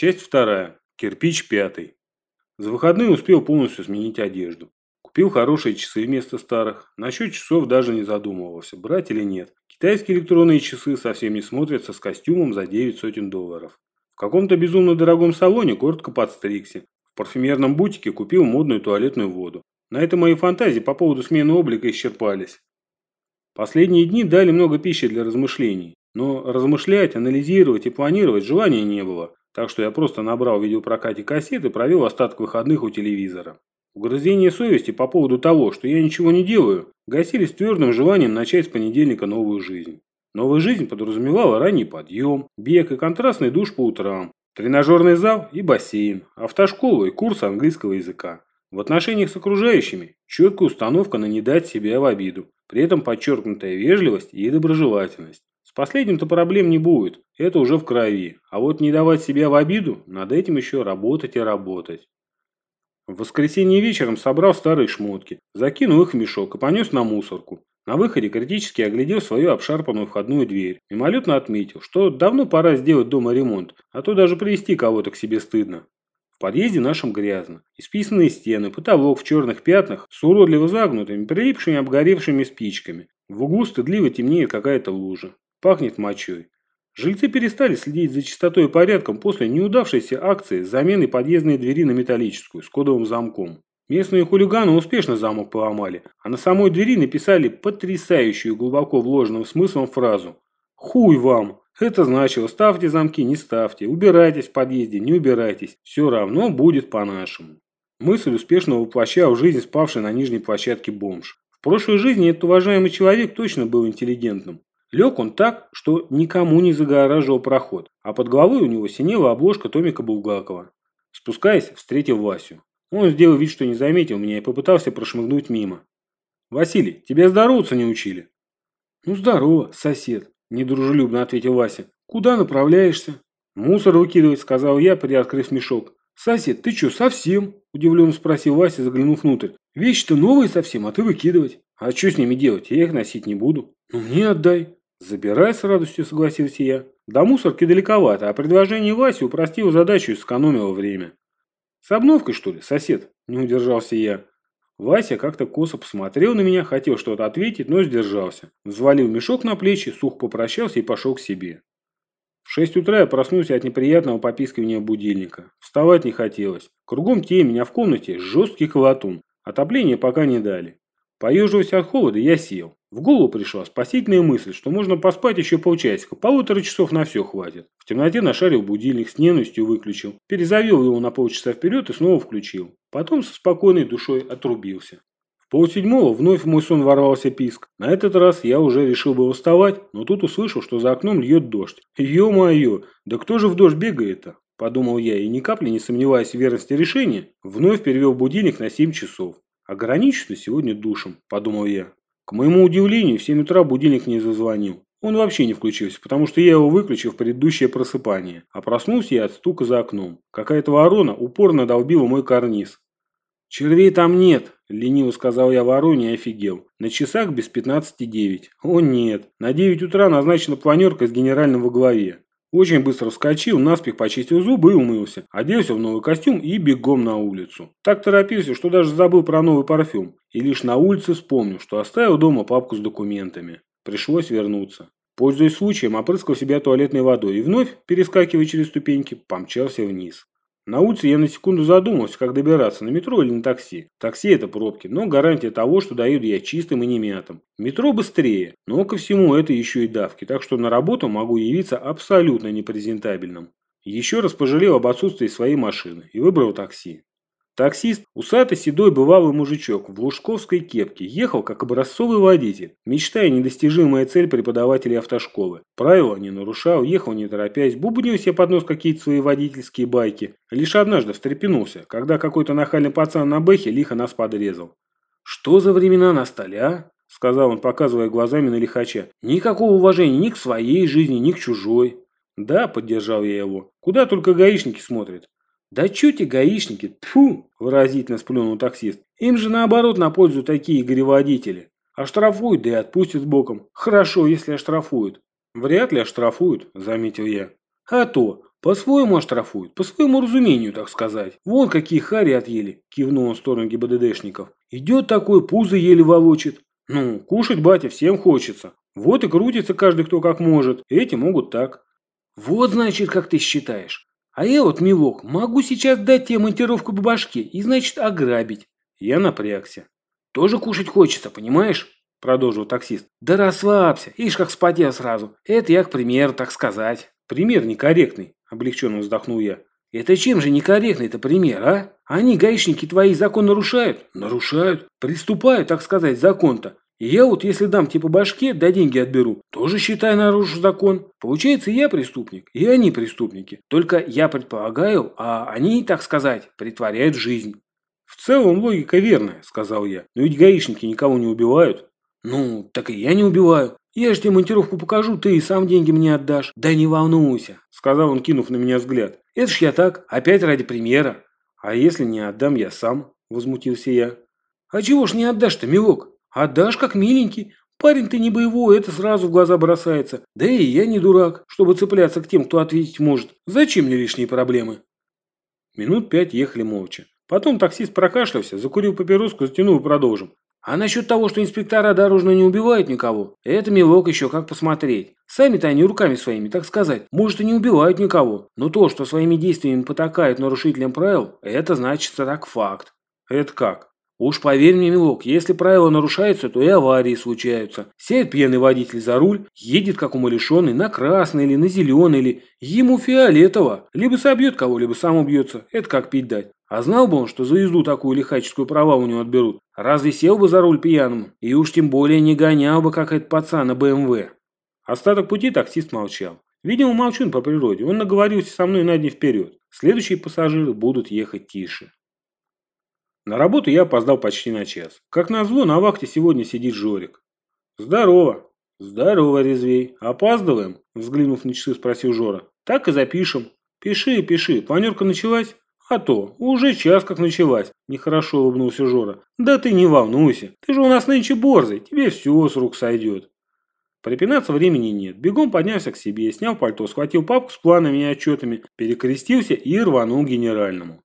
Часть вторая. Кирпич пятый. За выходные успел полностью сменить одежду. Купил хорошие часы вместо старых. Насчет часов даже не задумывался, брать или нет. Китайские электронные часы совсем не смотрятся с костюмом за 9 сотен долларов. В каком-то безумно дорогом салоне коротко подстригся. В парфюмерном бутике купил модную туалетную воду. На этом мои фантазии по поводу смены облика исчерпались. Последние дни дали много пищи для размышлений. Но размышлять, анализировать и планировать желания не было. Так что я просто набрал в видеопрокате кассет и провел остаток выходных у телевизора. Угрызения совести по поводу того, что я ничего не делаю, гасились твердым желанием начать с понедельника новую жизнь. Новая жизнь подразумевала ранний подъем, бег и контрастный душ по утрам, тренажерный зал и бассейн, автошколу и курсы английского языка. В отношениях с окружающими четкая установка на не дать себя в обиду, при этом подчеркнутая вежливость и доброжелательность. С последним-то проблем не будет, это уже в крови. А вот не давать себя в обиду, над этим еще работать и работать. В воскресенье вечером собрал старые шмотки, закинул их в мешок и понес на мусорку. На выходе критически оглядел свою обшарпанную входную дверь. Мимолетно отметил, что давно пора сделать дома ремонт, а то даже привести кого-то к себе стыдно. В подъезде нашем грязно. Исписанные стены, потолок в черных пятнах с уродливо загнутыми, прилипшими обгоревшими спичками. В углу стыдливо темнеет какая-то лужа. Пахнет мочой. Жильцы перестали следить за чистотой и порядком после неудавшейся акции с заменой подъездной двери на металлическую с кодовым замком. Местные хулиганы успешно замок поломали, а на самой двери написали потрясающую глубоко вложенным смыслом фразу «Хуй вам!» Это значило «ставьте замки, не ставьте, убирайтесь в подъезде, не убирайтесь, все равно будет по-нашему». Мысль успешно воплощал в жизнь спавший на нижней площадке бомж. В прошлой жизни этот уважаемый человек точно был интеллигентным. Лег он так, что никому не загораживал проход, а под головой у него синела обложка Томика Булгакова. Спускаясь, встретил Васю. Он сделал вид, что не заметил меня и попытался прошмыгнуть мимо. «Василий, тебя здороваться не учили?» «Ну, здорово, сосед», – недружелюбно ответил Вася. «Куда направляешься?» «Мусор выкидывать», – сказал я, приоткрыв мешок. «Сосед, ты что, совсем?» – удивленно спросил Вася, заглянув внутрь. «Вещи-то новые совсем, а ты выкидывать». «А что с ними делать? Я их носить не буду». «Ну, мне отдай». «Забирай с радостью», – согласился я. До мусорки далековато, а предложение Васи упростило задачу и сэкономило время. «С обновкой, что ли, сосед?» – не удержался я. Вася как-то косо посмотрел на меня, хотел что-то ответить, но сдержался. Взвалил мешок на плечи, сух попрощался и пошел к себе. В шесть утра я проснулся от неприятного попискивания будильника. Вставать не хотелось. Кругом темень, а в комнате жесткий колотун. Отопление пока не дали. Поеживаясь от холода, я сел. В голову пришла спасительная мысль, что можно поспать еще полчасика, полутора часов на все хватит. В темноте нашарил будильник, с ненавистью выключил, перезавел его на полчаса вперед и снова включил. Потом со спокойной душой отрубился. В полседьмого вновь в мой сон ворвался писк. На этот раз я уже решил было вставать, но тут услышал, что за окном льет дождь. Ё-моё, да кто же в дождь бегает-то? Подумал я и ни капли не сомневаясь в верности решения, вновь перевел будильник на 7 часов. Ограничусь сегодня душем, подумал я. К моему удивлению, в 7 утра будильник не зазвонил. Он вообще не включился, потому что я его выключил в предыдущее просыпание. А проснулся я от стука за окном. Какая-то ворона упорно долбила мой карниз. «Червей там нет», – лениво сказал я вороне и офигел. На часах без 15.09. О нет, на 9 утра назначена планерка с генеральным во главе. Очень быстро вскочил, наспех почистил зубы и умылся, оделся в новый костюм и бегом на улицу. Так торопился, что даже забыл про новый парфюм. И лишь на улице вспомнил, что оставил дома папку с документами. Пришлось вернуться. Пользуясь случаем, опрыскал себя туалетной водой и вновь, перескакивая через ступеньки, помчался вниз. На улице я на секунду задумался, как добираться, на метро или на такси. Такси это пробки, но гарантия того, что доеду я чистым и не мятым. Метро быстрее, но ко всему это еще и давки, так что на работу могу явиться абсолютно непрезентабельным. Еще раз пожалел об отсутствии своей машины и выбрал такси. Таксист, усатый седой бывалый мужичок в лужковской кепке, ехал как образцовый водитель, мечтая недостижимая цель преподавателей автошколы. Правила не нарушал, ехал не торопясь, бубнил себе под нос какие-то свои водительские байки. Лишь однажды встрепенулся, когда какой-то нахальный пацан на бэхе лихо нас подрезал. «Что за времена настали, а?» – сказал он, показывая глазами на лихача. «Никакого уважения ни к своей жизни, ни к чужой». «Да», – поддержал я его. «Куда только гаишники смотрят. «Да чё те гаишники? Тьфу!» – выразительно сплюнул таксист. «Им же наоборот на пользу такие горе-водители. Оштрафуют, да и отпустят боком. Хорошо, если оштрафуют». «Вряд ли оштрафуют», – заметил я. «А то. По-своему оштрафуют, по своему разумению, так сказать. Вон какие хари отъели, кивнул он в сторону ГИБДДшников. Идет такой, пузо еле волочит. Ну, кушать, батя, всем хочется. Вот и крутится каждый кто как может. Эти могут так. Вот, значит, как ты считаешь. А я вот, милок, могу сейчас дать тебе монтировку по башке и, значит, ограбить. Я напрягся. Тоже кушать хочется, понимаешь? Продолжил таксист. Да расслабься, ишь как вспотел сразу. Это я к примеру, так сказать. Пример некорректный, облегченно вздохнул я. Это чем же некорректный-то пример, а? Они, гаишники, твои закон нарушают? Нарушают. Приступают, так сказать, закон-то. Я вот, если дам по башке, да деньги отберу, тоже считай нарушу закон. Получается, я преступник, и они преступники. Только я предполагаю, а они, так сказать, притворяют жизнь. В целом логика верная, сказал я. Но ведь гаишники никого не убивают. Ну, так и я не убиваю. Я же тебе монтировку покажу, ты и сам деньги мне отдашь. Да не волнуйся, сказал он, кинув на меня взгляд. Это ж я так, опять ради примера. А если не отдам я сам, возмутился я. А чего ж не отдашь-то, милок? Отдашь как миленький. Парень ты не боевой, это сразу в глаза бросается. Да и я не дурак, чтобы цепляться к тем, кто ответить может. Зачем мне лишние проблемы? Минут пять ехали молча. Потом таксист прокашлялся, закурил папироску, затянул и продолжим. А насчет того, что инспектора дорожно не убивают никого, это, милок, еще как посмотреть. Сами-то они руками своими, так сказать, может и не убивают никого. Но то, что своими действиями потакают нарушителям правил, это значит так факт. Это как? Уж поверь мне, милок, если правила нарушаются, то и аварии случаются. Сядет пьяный водитель за руль, едет как умалишенный на красный или на зеленый, или ему фиолетово. Либо собьет кого, либо сам убьется. Это как пить дать. А знал бы он, что за езду такую лихаческую права у него отберут. Разве сел бы за руль пьяным? И уж тем более не гонял бы, как этот пацан на БМВ. Остаток пути таксист молчал. Видимо, молчун по природе. Он наговорился со мной на дни вперед. Следующие пассажиры будут ехать тише. На работу я опоздал почти на час. Как назло, на вахте сегодня сидит Жорик. «Здорово!» «Здорово, Резвей. Опаздываем?» Взглянув на часы, спросил Жора. «Так и запишем». «Пиши, пиши. Планерка началась?» «А то, уже час как началась», – нехорошо улыбнулся Жора. «Да ты не волнуйся, ты же у нас нынче борзый, тебе все с рук сойдет». Припинаться времени нет. Бегом поднялся к себе, снял пальто, схватил папку с планами и отчетами, перекрестился и рванул генеральному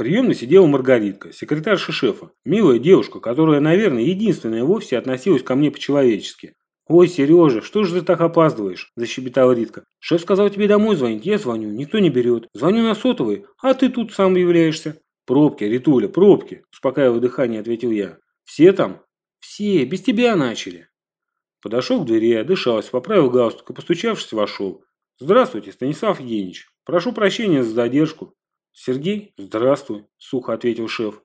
приемной сидела Маргаритка, секретарша шефа. Милая девушка, которая, наверное, единственная вовсе относилась ко мне по-человечески. «Ой, Сережа, что же ты так опаздываешь?» – защебетала Ритка. «Шеф сказал тебе домой звонить, я звоню, никто не берет. Звоню на сотовый, а ты тут сам являешься». «Пробки, Ритуля, пробки», – успокаивая дыхание, ответил я. «Все там?» «Все, без тебя начали». Подошел к двери, отдышался, поправил галстук и, постучавшись, вошел. «Здравствуйте, Станислав Евгеньевич. Прошу прощения за задержку. «Сергей, здравствуй», – сухо ответил шеф.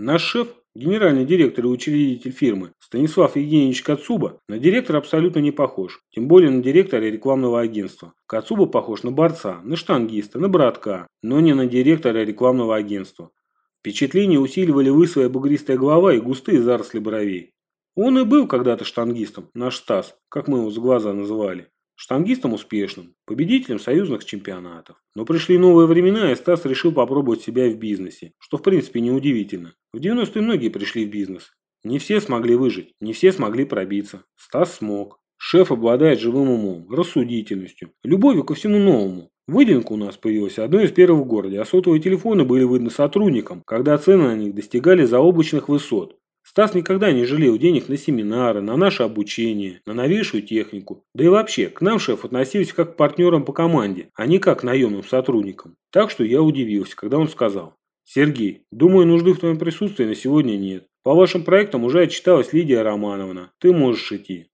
Наш шеф, генеральный директор и учредитель фирмы Станислав Евгеньевич Кацуба, на директора абсолютно не похож, тем более на директора рекламного агентства. Кацуба похож на борца, на штангиста, на братка, но не на директора рекламного агентства. Впечатление усиливали лысая бугристая голова и густые заросли бровей. Он и был когда-то штангистом, наш Стас, как мы его за глаза называли. Штангистом успешным, победителем союзных чемпионатов. Но пришли новые времена, и Стас решил попробовать себя в бизнесе, что в принципе неудивительно. В 90-е многие пришли в бизнес. Не все смогли выжить, не все смогли пробиться. Стас смог. Шеф обладает живым умом, рассудительностью, любовью ко всему новому. Выделенка у нас появилась одной из первых в городе, а сотовые телефоны были видны сотрудникам, когда цены на них достигали заоблачных высот. Стас никогда не жалел денег на семинары, на наше обучение, на новейшую технику. Да и вообще, к нам шеф относился как к партнерам по команде, а не как к наемным сотрудникам. Так что я удивился, когда он сказал. «Сергей, думаю, нужды в твоем присутствии на сегодня нет. По вашим проектам уже отчиталась Лидия Романовна. Ты можешь идти».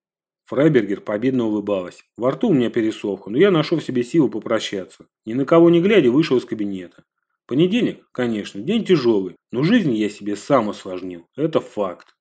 Фрайбергер победно улыбалась. Во рту у меня пересохло, но я нашел в себе силу попрощаться. Ни на кого не глядя, вышел из кабинета. Понедельник, конечно, день тяжелый, но жизнь я себе сам осложнил. Это факт.